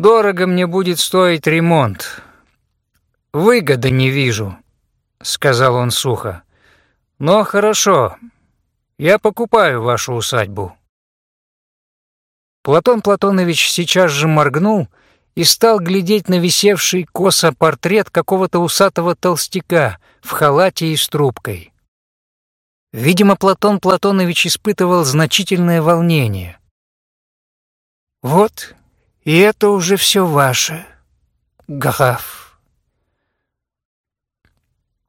Дорого мне будет стоить ремонт. Выгоды не вижу, сказал он сухо. Но хорошо. Я покупаю вашу усадьбу. Платон Платонович сейчас же моргнул и стал глядеть на висевший косо портрет какого-то усатого толстяка в халате и с трубкой. Видимо, Платон Платонович испытывал значительное волнение. «Вот, и это уже все ваше, граф».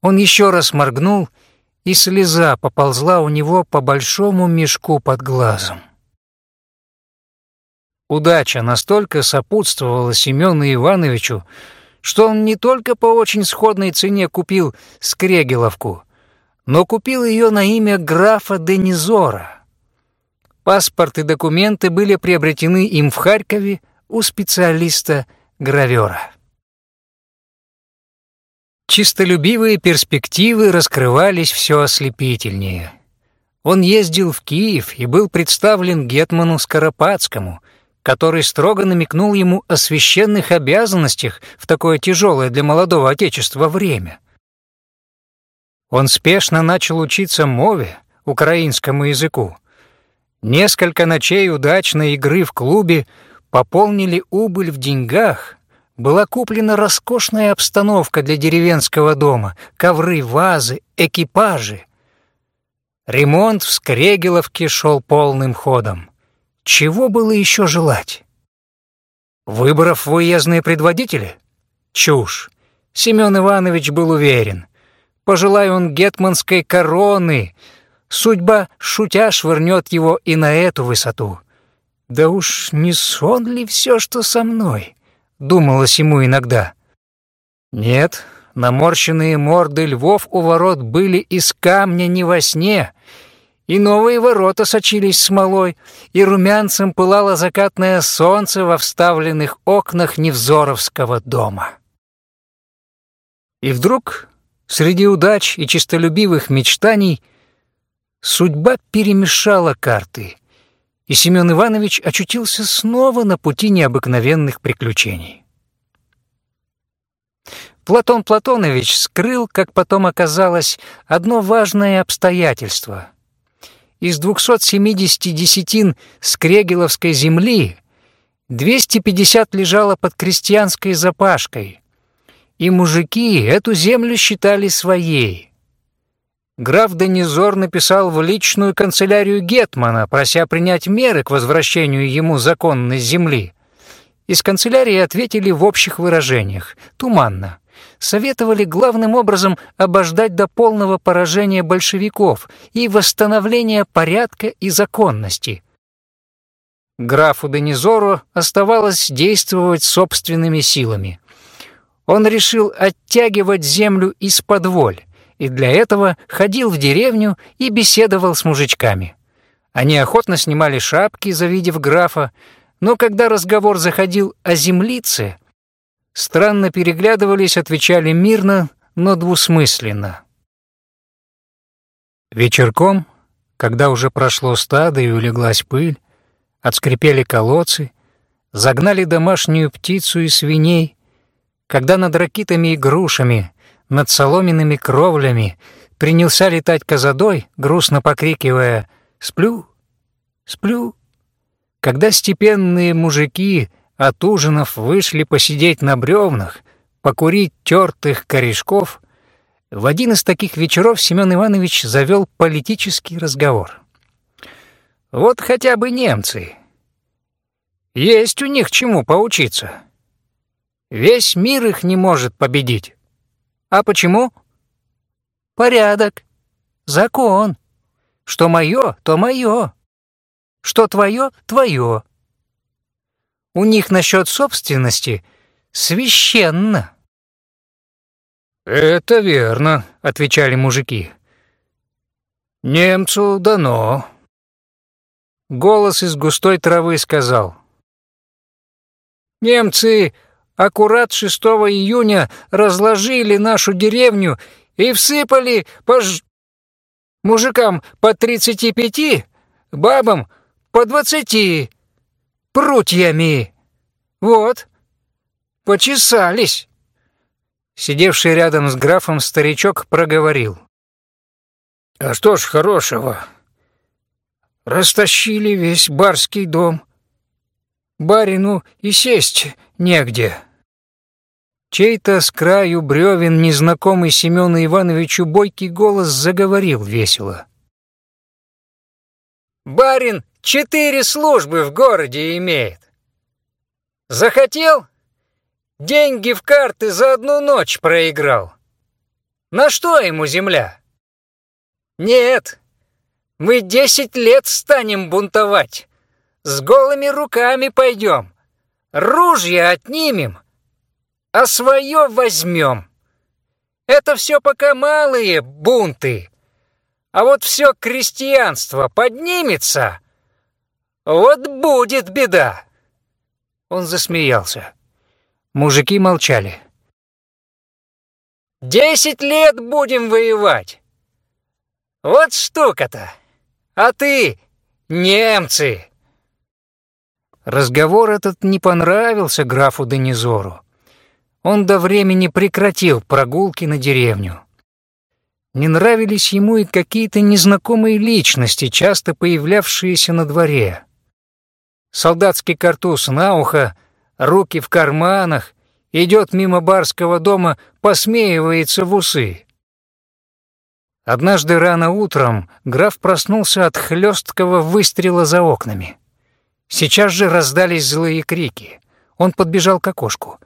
Он еще раз моргнул, и слеза поползла у него по большому мешку под глазом. Удача настолько сопутствовала Семену Ивановичу, что он не только по очень сходной цене купил скрегеловку, но купил ее на имя графа Денизора. Паспорт и документы были приобретены им в Харькове у специалиста-гравера. Чистолюбивые перспективы раскрывались все ослепительнее. Он ездил в Киев и был представлен гетману Скоропадскому — который строго намекнул ему о священных обязанностях в такое тяжелое для молодого отечества время. Он спешно начал учиться мове, украинскому языку. Несколько ночей удачной игры в клубе пополнили убыль в деньгах, была куплена роскошная обстановка для деревенского дома, ковры, вазы, экипажи. Ремонт в Скрегеловке шел полным ходом. Чего было еще желать? Выборов в уездные предводители? Чушь. Семен Иванович был уверен. Пожелай он гетманской короны, судьба шутя швырнет его и на эту высоту. Да уж не сон ли все, что со мной? Думалось ему иногда. Нет, наморщенные морды львов у ворот были из камня не во сне — и новые ворота сочились смолой, и румянцем пылало закатное солнце во вставленных окнах Невзоровского дома. И вдруг, среди удач и честолюбивых мечтаний, судьба перемешала карты, и Семен Иванович очутился снова на пути необыкновенных приключений. Платон Платонович скрыл, как потом оказалось, одно важное обстоятельство — из 270 десятин скрегеловской земли 250 лежало под крестьянской запашкой, и мужики эту землю считали своей. Граф Денизор написал в личную канцелярию Гетмана, прося принять меры к возвращению ему законной земли. Из канцелярии ответили в общих выражениях, туманно советовали главным образом обождать до полного поражения большевиков и восстановления порядка и законности. Графу Денизору оставалось действовать собственными силами. Он решил оттягивать землю из-под воль, и для этого ходил в деревню и беседовал с мужичками. Они охотно снимали шапки, завидев графа, но когда разговор заходил о землице, странно переглядывались, отвечали мирно, но двусмысленно. Вечерком, когда уже прошло стадо и улеглась пыль, отскрипели колодцы, загнали домашнюю птицу и свиней, когда над ракитами и грушами, над соломенными кровлями принялся летать козадой, грустно покрикивая «Сплю! Сплю!», когда степенные мужики — от ужинов вышли посидеть на бревнах, покурить тертых корешков, в один из таких вечеров Семен Иванович завел политический разговор. Вот хотя бы немцы. Есть у них чему поучиться. Весь мир их не может победить. А почему? Порядок, закон. Что мое, то мое. Что твое, твое. У них насчет собственности священно. «Это верно», — отвечали мужики. «Немцу дано». Голос из густой травы сказал. «Немцы аккурат 6 июня разложили нашу деревню и всыпали по ж... мужикам по 35, бабам по 20 прутьями. Вот, почесались!» Сидевший рядом с графом старичок проговорил. «А что ж хорошего? Растащили весь барский дом. Барину и сесть негде». Чей-то с краю бревен незнакомый Семену Ивановичу бойкий голос заговорил весело. «Барин четыре службы в городе имеет. Захотел? Деньги в карты за одну ночь проиграл. На что ему земля? Нет, мы десять лет станем бунтовать. С голыми руками пойдем. Ружья отнимем, а свое возьмем. Это все пока малые бунты. А вот все крестьянство поднимется, вот будет беда. Он засмеялся. Мужики молчали. «Десять лет будем воевать! Вот штука-то! А ты — немцы!» Разговор этот не понравился графу Денизору. Он до времени прекратил прогулки на деревню. Не нравились ему и какие-то незнакомые личности, часто появлявшиеся на дворе солдатский картуз на ухо, руки в карманах, идет мимо барского дома, посмеивается в усы. Однажды рано утром граф проснулся от хлесткого выстрела за окнами. Сейчас же раздались злые крики. Он подбежал к окошку.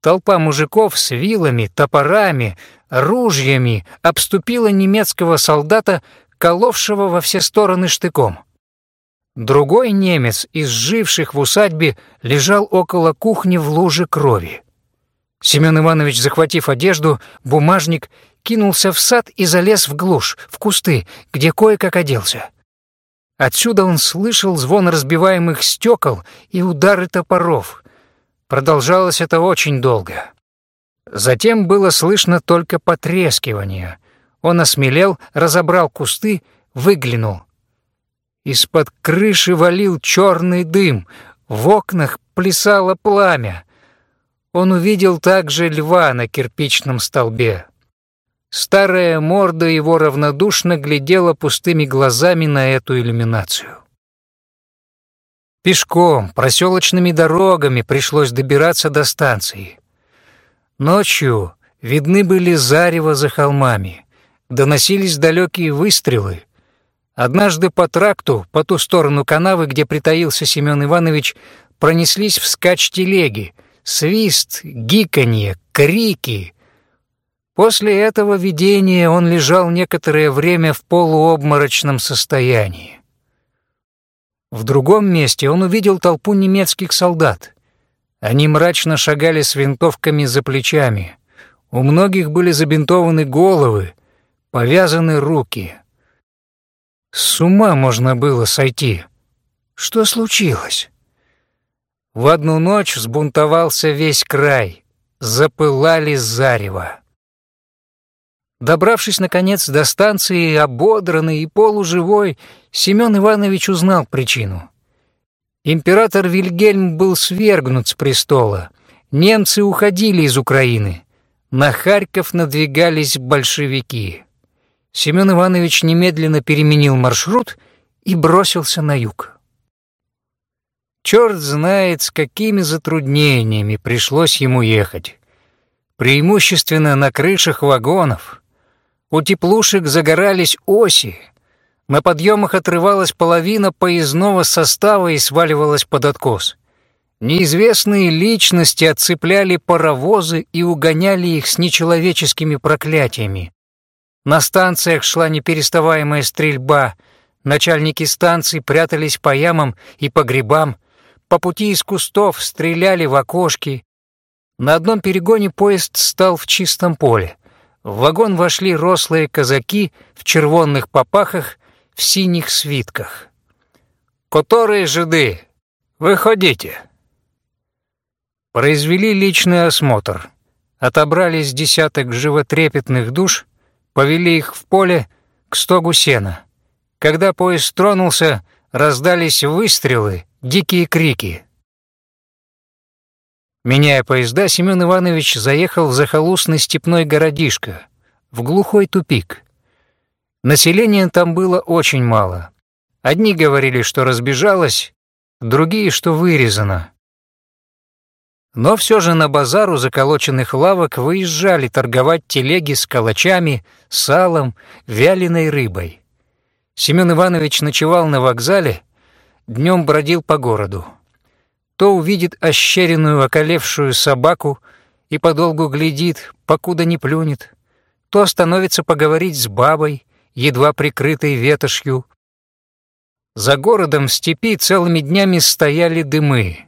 Толпа мужиков с вилами, топорами, ружьями обступила немецкого солдата, коловшего во все стороны штыком. Другой немец из живших в усадьбе лежал около кухни в луже крови. Семен Иванович, захватив одежду, бумажник, кинулся в сад и залез в глушь, в кусты, где кое-как оделся. Отсюда он слышал звон разбиваемых стекол и удары топоров. Продолжалось это очень долго. Затем было слышно только потрескивание. Он осмелел, разобрал кусты, выглянул. Из-под крыши валил черный дым, в окнах плясало пламя. Он увидел также льва на кирпичном столбе. Старая морда его равнодушно глядела пустыми глазами на эту иллюминацию. Пешком, проселочными дорогами пришлось добираться до станции. Ночью видны были зарево за холмами, доносились далекие выстрелы, Однажды по тракту, по ту сторону канавы, где притаился Семен Иванович, пронеслись вскачь телеги. Свист, гиканье, крики. После этого видения он лежал некоторое время в полуобморочном состоянии. В другом месте он увидел толпу немецких солдат. Они мрачно шагали с винтовками за плечами. У многих были забинтованы головы, повязаны руки — с ума можно было сойти. Что случилось? В одну ночь взбунтовался весь край, запылали зарево. Добравшись, наконец, до станции, ободранный и полуживой, Семен Иванович узнал причину. Император Вильгельм был свергнут с престола, немцы уходили из Украины, на Харьков надвигались большевики. Семен Иванович немедленно переменил маршрут и бросился на юг. Черт знает, с какими затруднениями пришлось ему ехать. Преимущественно на крышах вагонов. У теплушек загорались оси. На подъемах отрывалась половина поездного состава и сваливалась под откос. Неизвестные личности отцепляли паровозы и угоняли их с нечеловеческими проклятиями. На станциях шла непереставаемая стрельба. Начальники станций прятались по ямам и по грибам. По пути из кустов стреляли в окошки. На одном перегоне поезд стал в чистом поле. В вагон вошли рослые казаки в червонных попахах, в синих свитках. «Которые жиды? Выходите!» Произвели личный осмотр. Отобрались десяток животрепетных душ — повели их в поле к стогу сена. Когда поезд тронулся, раздались выстрелы, дикие крики. Меняя поезда, Семен Иванович заехал в захолустный степной городишко, в глухой тупик. Населения там было очень мало. Одни говорили, что разбежалось, другие, что вырезано. Но все же на базар у заколоченных лавок выезжали торговать телеги с калачами, салом, вяленой рыбой. Семен Иванович ночевал на вокзале, днем бродил по городу. То увидит ощеренную околевшую собаку и подолгу глядит, покуда не плюнет, то остановится поговорить с бабой, едва прикрытой ветошью. За городом в степи целыми днями стояли дымы.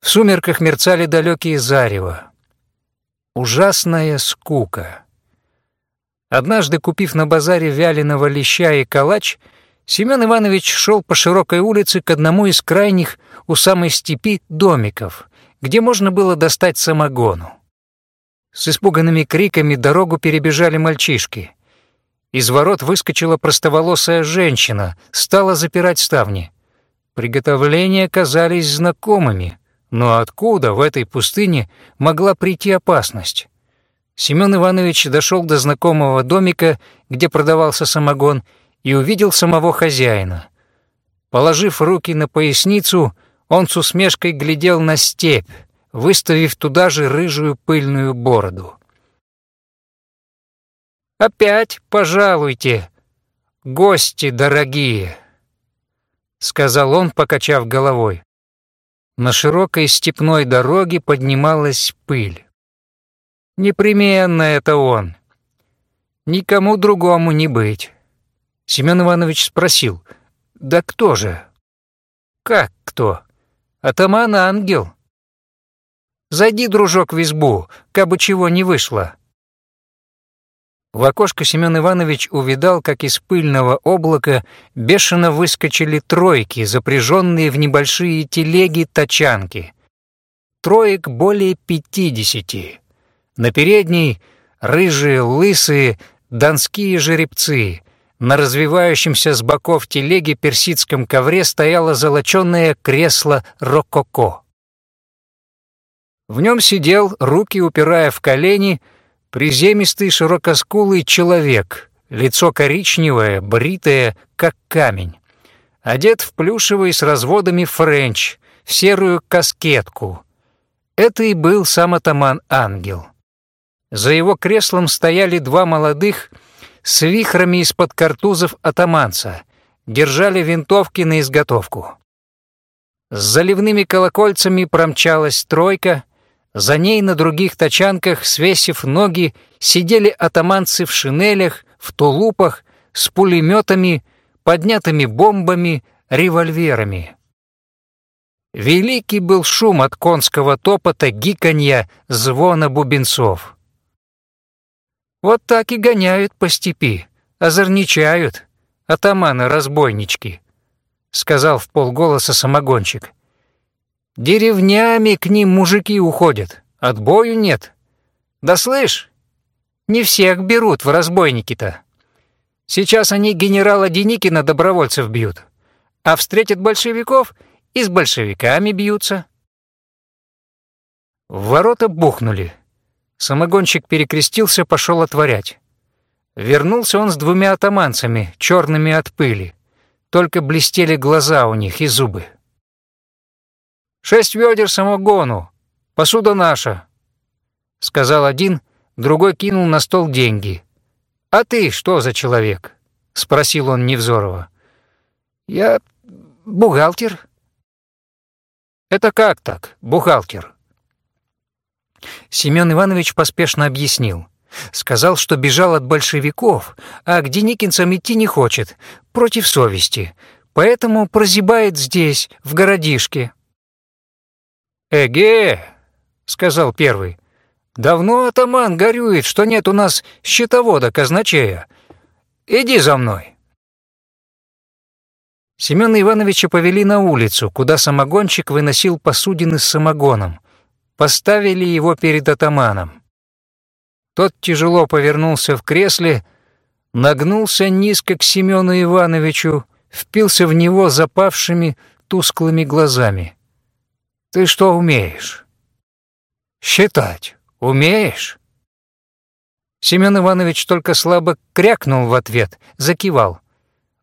В сумерках мерцали далекие зарева. Ужасная скука. Однажды, купив на базаре вяленого леща и калач, Семен Иванович шел по широкой улице к одному из крайних у самой степи домиков, где можно было достать самогону. С испуганными криками дорогу перебежали мальчишки. Из ворот выскочила простоволосая женщина, стала запирать ставни. Приготовления казались знакомыми. Но откуда в этой пустыне могла прийти опасность? Семен Иванович дошел до знакомого домика, где продавался самогон, и увидел самого хозяина. Положив руки на поясницу, он с усмешкой глядел на степь, выставив туда же рыжую пыльную бороду. «Опять пожалуйте, гости дорогие», — сказал он, покачав головой. На широкой степной дороге поднималась пыль. Непременно это он. Никому другому не быть. Семен Иванович спросил, «Да кто же?» «Как кто? Атаман-ангел». «Зайди, дружок, в избу, кабы чего не вышло». В окошко Семен Иванович увидал, как из пыльного облака бешено выскочили тройки, запряженные в небольшие телеги-тачанки. Троек более пятидесяти. На передней — рыжие, лысые, донские жеребцы. На развивающемся с боков телеге персидском ковре стояло золочёное кресло рококо. В нем сидел, руки упирая в колени, Приземистый широкоскулый человек, лицо коричневое, бритое, как камень. Одет в плюшевый с разводами френч, в серую каскетку. Это и был сам атаман-ангел. За его креслом стояли два молодых с вихрами из-под картузов атаманца, держали винтовки на изготовку. С заливными колокольцами промчалась тройка, за ней на других тачанках, свесив ноги, сидели атаманцы в шинелях, в тулупах, с пулеметами, поднятыми бомбами, револьверами. Великий был шум от конского топота, гиканья, звона бубенцов. Вот так и гоняют по степи, озорничают, атаманы-разбойнички, сказал в полголоса самогонщик. Деревнями к ним мужики уходят, отбою нет. Да слышь, не всех берут в разбойники-то. Сейчас они генерала Деникина добровольцев бьют, а встретят большевиков и с большевиками бьются. В ворота бухнули. Самогонщик перекрестился, пошел отворять. Вернулся он с двумя атаманцами, черными от пыли. Только блестели глаза у них и зубы. Шесть ведер самогону. Посуда наша», — сказал один, другой кинул на стол деньги. «А ты что за человек?» — спросил он Невзорова. «Я бухгалтер». «Это как так, бухгалтер?» Семен Иванович поспешно объяснил. Сказал, что бежал от большевиков, а к Деникинцам идти не хочет, против совести, поэтому прозябает здесь, в городишке. «Эге!» — сказал первый. «Давно атаман горюет, что нет у нас счетовода-казначея. Иди за мной». Семена Ивановича повели на улицу, куда самогонщик выносил посудины с самогоном. Поставили его перед атаманом. Тот тяжело повернулся в кресле, нагнулся низко к Семену Ивановичу, впился в него запавшими тусклыми глазами. «Ты что умеешь?» «Считать умеешь?» Семен Иванович только слабо крякнул в ответ, закивал.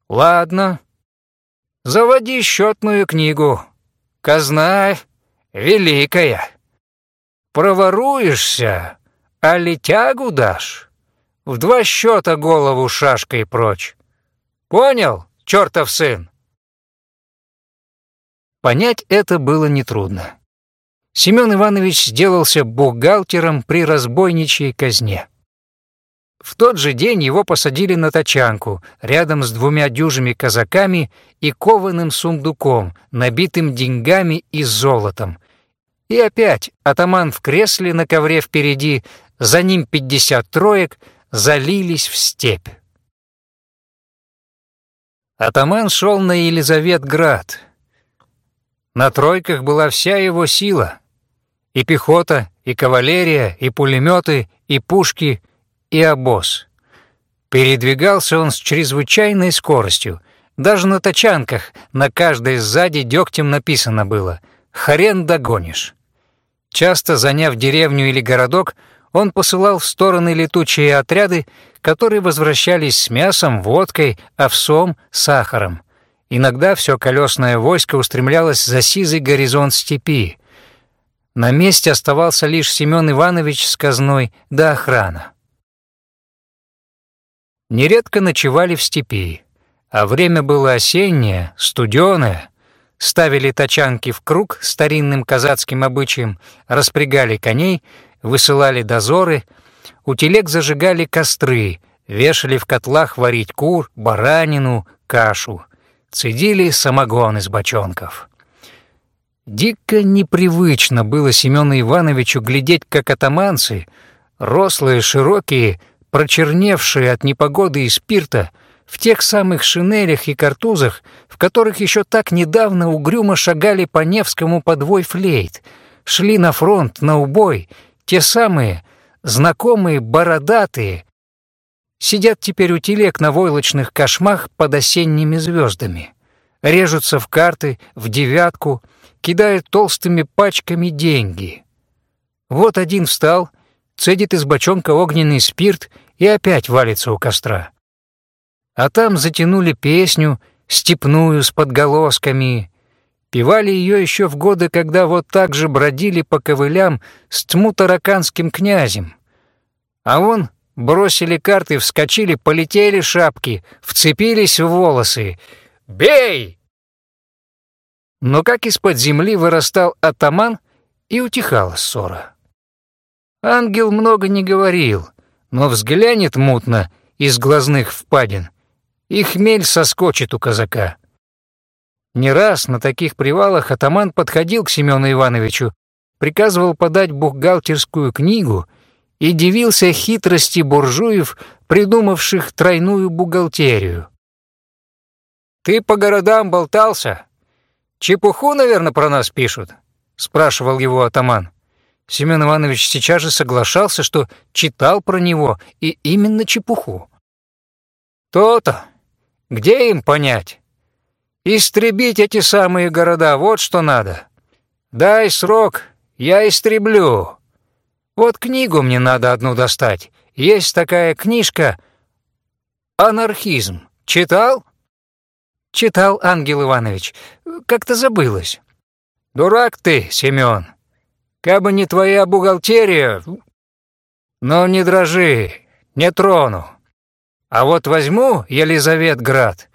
«Ладно, заводи счетную книгу. Казна великая. Проворуешься, а летягу дашь. В два счета голову шашкой прочь. Понял, чертов сын?» Понять это было нетрудно. Семен Иванович сделался бухгалтером при разбойничьей казне. В тот же день его посадили на тачанку рядом с двумя дюжими казаками и кованым сундуком, набитым деньгами и золотом. И опять атаман в кресле на ковре впереди, за ним пятьдесят троек, залились в степь. Атаман шел на Елизаветград. На тройках была вся его сила. И пехота, и кавалерия, и пулеметы, и пушки, и обоз. Передвигался он с чрезвычайной скоростью. Даже на тачанках на каждой сзади дегтем написано было «Хрен догонишь». Часто заняв деревню или городок, он посылал в стороны летучие отряды, которые возвращались с мясом, водкой, овсом, сахаром. Иногда все колесное войско устремлялось за сизый горизонт степи. На месте оставался лишь Семен Иванович с казной да охрана нередко ночевали в степи, а время было осеннее, студеное, ставили тачанки в круг старинным казацким обычаем, распрягали коней, высылали дозоры, у телег зажигали костры, вешали в котлах варить кур, баранину, кашу, цедили самогон из бочонков. Дико непривычно было Семену Ивановичу глядеть, как атаманцы, рослые, широкие, прочерневшие от непогоды и спирта, в тех самых шинелях и картузах, в которых еще так недавно угрюмо шагали по Невскому подвой флейт, шли на фронт, на убой, те самые, знакомые, бородатые, сидят теперь у телег на войлочных кошмах под осенними звездами, режутся в карты, в девятку, кидают толстыми пачками деньги. Вот один встал, цедит из бочонка огненный спирт и опять валится у костра. А там затянули песню, степную с подголосками. Певали ее еще в годы, когда вот так же бродили по ковылям с тмутараканским князем. А вон бросили карты, вскочили, полетели шапки, вцепились в волосы. «Бей!» Но как из-под земли вырастал атаман, и утихала ссора. Ангел много не говорил, но взглянет мутно из глазных впадин, и хмель соскочит у казака. Не раз на таких привалах атаман подходил к Семену Ивановичу, приказывал подать бухгалтерскую книгу и дивился хитрости буржуев, придумавших тройную бухгалтерию. «Ты по городам болтался? Чепуху, наверное, про нас пишут?» — спрашивал его атаман. Семен Иванович сейчас же соглашался, что читал про него и именно чепуху. То-то. Где им понять? Истребить эти самые города, вот что надо. Дай срок, я истреблю. Вот книгу мне надо одну достать. Есть такая книжка «Анархизм». Читал? Читал, Ангел Иванович. Как-то забылось. Дурак ты, Семен. Кабы не твоя бухгалтерия... Но не дрожи, не трону. А вот возьму Елизаветград,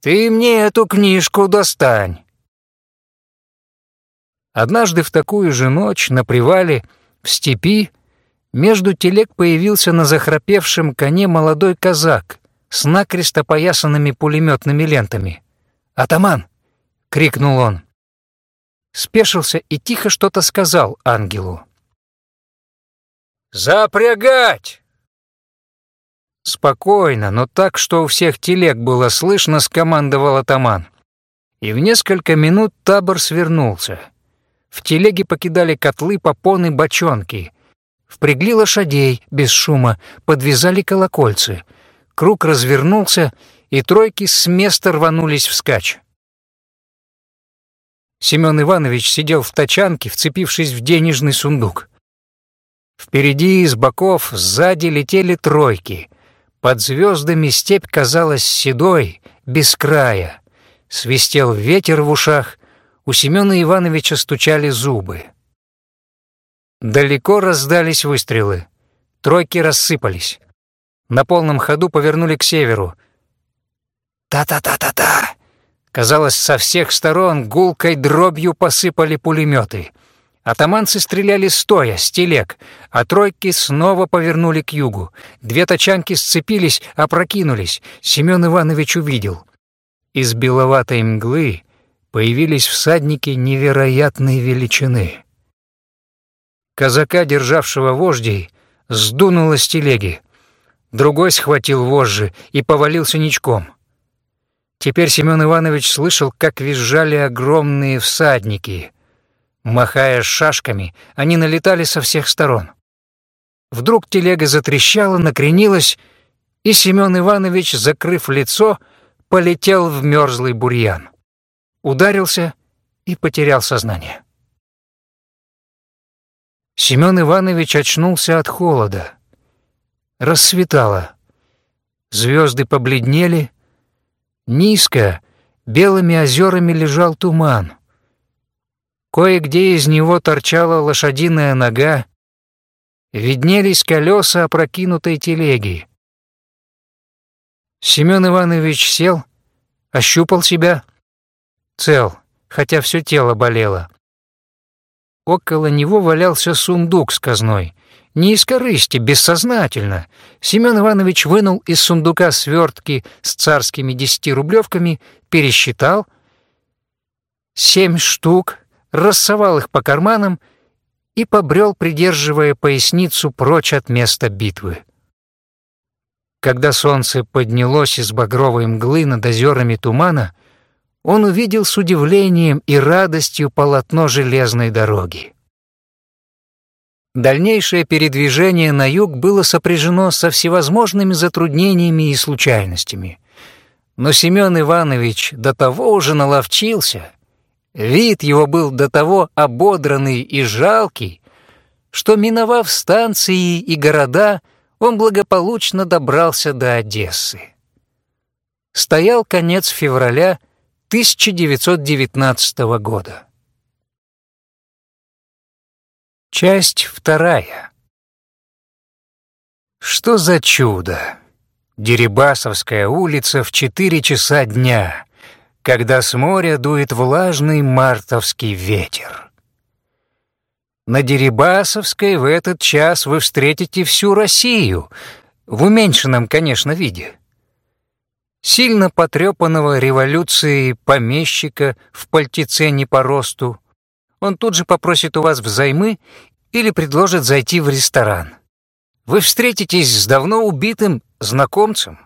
ты мне эту книжку достань. Однажды в такую же ночь на привале в степи между телег появился на захрапевшем коне молодой казак с накрест опоясанными пулеметными лентами. «Атаман!» — крикнул он спешился и тихо что-то сказал ангелу. «Запрягать!» Спокойно, но так, что у всех телег было слышно, скомандовал атаман. И в несколько минут табор свернулся. В телеге покидали котлы, попоны, бочонки. Впрягли лошадей, без шума, подвязали колокольцы. Круг развернулся, и тройки с места рванулись вскачь. Семен Иванович сидел в тачанке, вцепившись в денежный сундук. Впереди, с боков, сзади летели тройки. Под звездами степь казалась седой, без края. Свистел ветер в ушах, у Семена Ивановича стучали зубы. Далеко раздались выстрелы. Тройки рассыпались. На полном ходу повернули к северу. Та-та-та-та-та! Казалось, со всех сторон гулкой дробью посыпали пулеметы. Атаманцы стреляли стоя, с телег, а тройки снова повернули к югу. Две тачанки сцепились, опрокинулись. Семен Иванович увидел. Из беловатой мглы появились всадники невероятной величины. Казака, державшего вождей, сдунуло с телеги. Другой схватил вожжи и повалился ничком. Теперь Семен Иванович слышал, как визжали огромные всадники. Махая шашками, они налетали со всех сторон. Вдруг телега затрещала, накренилась, и Семен Иванович, закрыв лицо, полетел в мерзлый бурьян. Ударился и потерял сознание. Семен Иванович очнулся от холода. Рассветало. Звезды побледнели. Низко, белыми озерами лежал туман. Кое-где из него торчала лошадиная нога. Виднелись колеса опрокинутой телеги. Семен Иванович сел, ощупал себя. Цел, хотя все тело болело. Около него валялся сундук с казной. Не из корысти, бессознательно. Семен Иванович вынул из сундука свертки с царскими десятирублевками, пересчитал. Семь штук, рассовал их по карманам и побрел, придерживая поясницу прочь от места битвы. Когда солнце поднялось из багровой мглы над озерами тумана, он увидел с удивлением и радостью полотно железной дороги. Дальнейшее передвижение на юг было сопряжено со всевозможными затруднениями и случайностями. Но Семен Иванович до того уже наловчился, вид его был до того ободранный и жалкий, что, миновав станции и города, он благополучно добрался до Одессы. Стоял конец февраля 1919 года. Часть вторая. Что за чудо? Дерибасовская улица в четыре часа дня, когда с моря дует влажный мартовский ветер. На Дерибасовской в этот час вы встретите всю Россию, в уменьшенном, конечно, виде сильно потрепанного революцией помещика в пальтеце не по росту. Он тут же попросит у вас взаймы или предложит зайти в ресторан. Вы встретитесь с давно убитым знакомцем.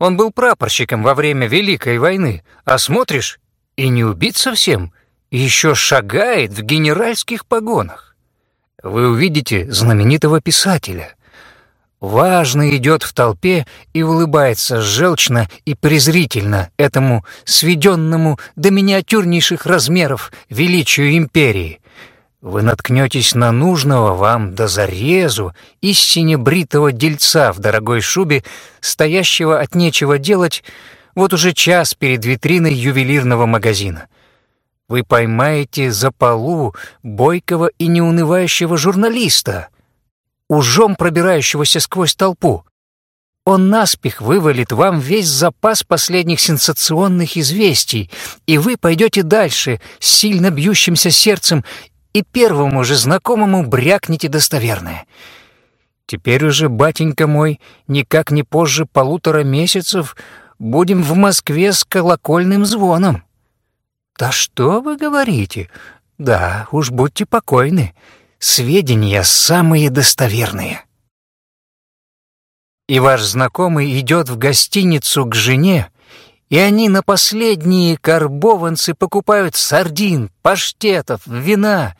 Он был прапорщиком во время Великой войны, а смотришь, и не убит совсем, еще шагает в генеральских погонах. Вы увидите знаменитого писателя — важно идет в толпе и улыбается желчно и презрительно этому сведенному до миниатюрнейших размеров величию империи. Вы наткнетесь на нужного вам до зарезу истине бритого дельца в дорогой шубе, стоящего от нечего делать вот уже час перед витриной ювелирного магазина. Вы поймаете за полу бойкого и неунывающего журналиста — ужом пробирающегося сквозь толпу. Он наспех вывалит вам весь запас последних сенсационных известий, и вы пойдете дальше с сильно бьющимся сердцем и первому же знакомому брякнете достоверное. Теперь уже, батенька мой, никак не позже полутора месяцев будем в Москве с колокольным звоном. Да что вы говорите? Да, уж будьте покойны сведения самые достоверные. И ваш знакомый идет в гостиницу к жене, и они на последние карбованцы покупают сардин, паштетов, вина,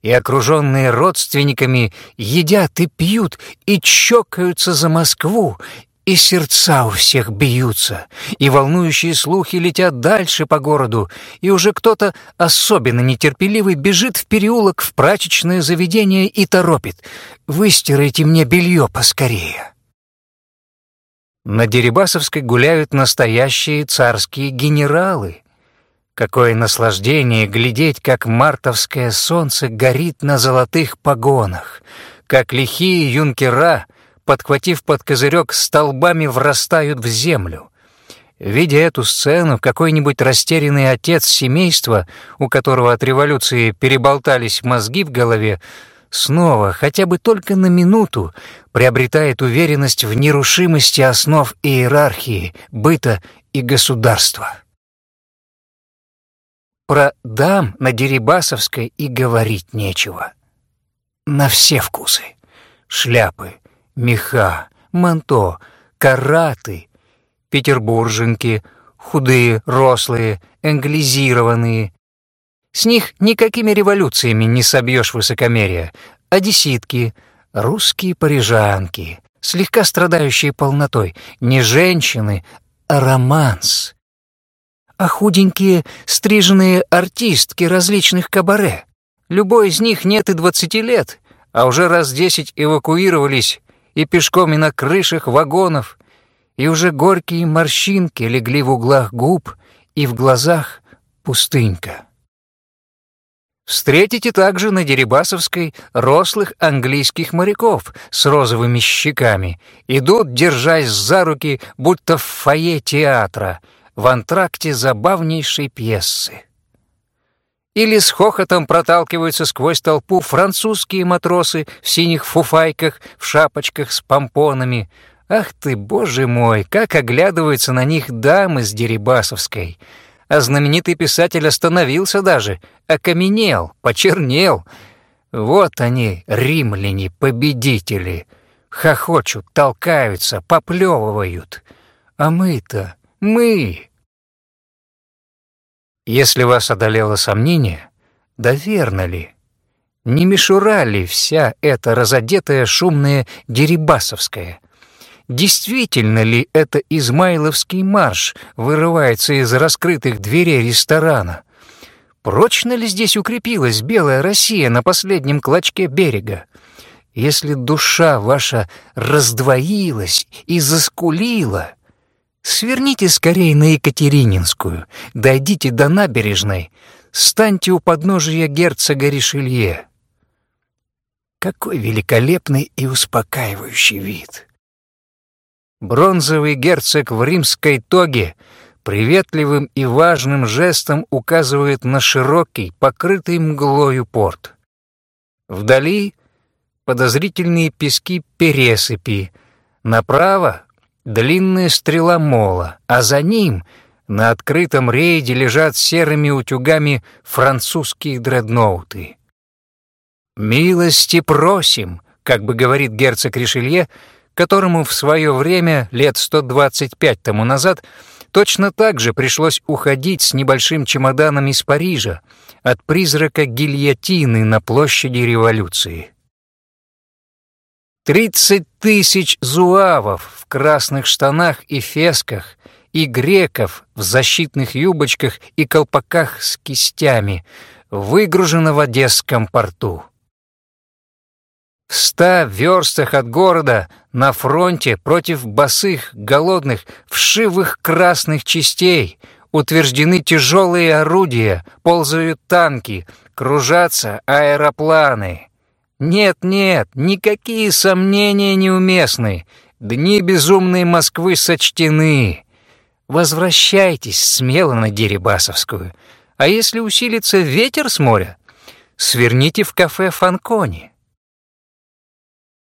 и, окруженные родственниками, едят и пьют, и чокаются за Москву, и сердца у всех бьются, и волнующие слухи летят дальше по городу, и уже кто-то особенно нетерпеливый бежит в переулок в прачечное заведение и торопит «Выстирайте мне белье поскорее». На Дерибасовской гуляют настоящие царские генералы. Какое наслаждение глядеть, как мартовское солнце горит на золотых погонах, как лихие юнкера, подхватив под козырек, столбами врастают в землю. Видя эту сцену, какой-нибудь растерянный отец семейства, у которого от революции переболтались мозги в голове, снова, хотя бы только на минуту, приобретает уверенность в нерушимости основ иерархии, быта и государства. Про дам на Дерибасовской и говорить нечего. На все вкусы. Шляпы, меха, манто, караты, петербурженки, худые, рослые, англизированные, с них никакими революциями не собьешь высокомерие. Одесситки, русские парижанки, слегка страдающие полнотой, не женщины, а романс. А худенькие, стриженные артистки различных кабаре. Любой из них нет и двадцати лет, а уже раз десять эвакуировались и пешком, и на крышах вагонов, и уже горькие морщинки легли в углах губ, и в глазах пустынька. Встретите также на Дерибасовской рослых английских моряков с розовыми щеками. Идут, держась за руки, будто в фойе театра, в антракте забавнейшей пьесы. Или с хохотом проталкиваются сквозь толпу французские матросы в синих фуфайках, в шапочках с помпонами. Ах ты, боже мой, как оглядываются на них дамы с Дерибасовской — а знаменитый писатель остановился даже, окаменел, почернел. Вот они, римляне, победители, хохочут, толкаются, поплевывают. А мы-то, мы... Если вас одолело сомнение, да верно ли, не мишура ли вся эта разодетая шумная Дерибасовская — Действительно ли это Измайловский марш вырывается из раскрытых дверей ресторана? Прочно ли здесь укрепилась белая Россия на последнем клочке берега? Если душа ваша раздвоилась и заскулила, сверните скорее на Екатерининскую, дойдите до набережной, станьте у подножия герцога Ришелье. Какой великолепный и успокаивающий вид! Бронзовый герцог в римской тоге приветливым и важным жестом указывает на широкий, покрытый мглою порт. Вдали подозрительные пески пересыпи, направо — длинная стрела мола, а за ним на открытом рейде лежат серыми утюгами французские дредноуты. «Милости просим», как бы говорит герцог Ришелье, — которому в свое время, лет 125 тому назад, точно так же пришлось уходить с небольшим чемоданом из Парижа от призрака гильотины на площади революции. Тридцать тысяч зуавов в красных штанах и фесках и греков в защитных юбочках и колпаках с кистями выгружено в Одесском порту. В ста верстах от города на фронте против босых, голодных, вшивых красных частей утверждены тяжелые орудия, ползают танки, кружатся аэропланы. Нет-нет, никакие сомнения неуместны. Дни безумной Москвы сочтены. Возвращайтесь смело на Дерибасовскую. А если усилится ветер с моря, сверните в кафе Фанкони.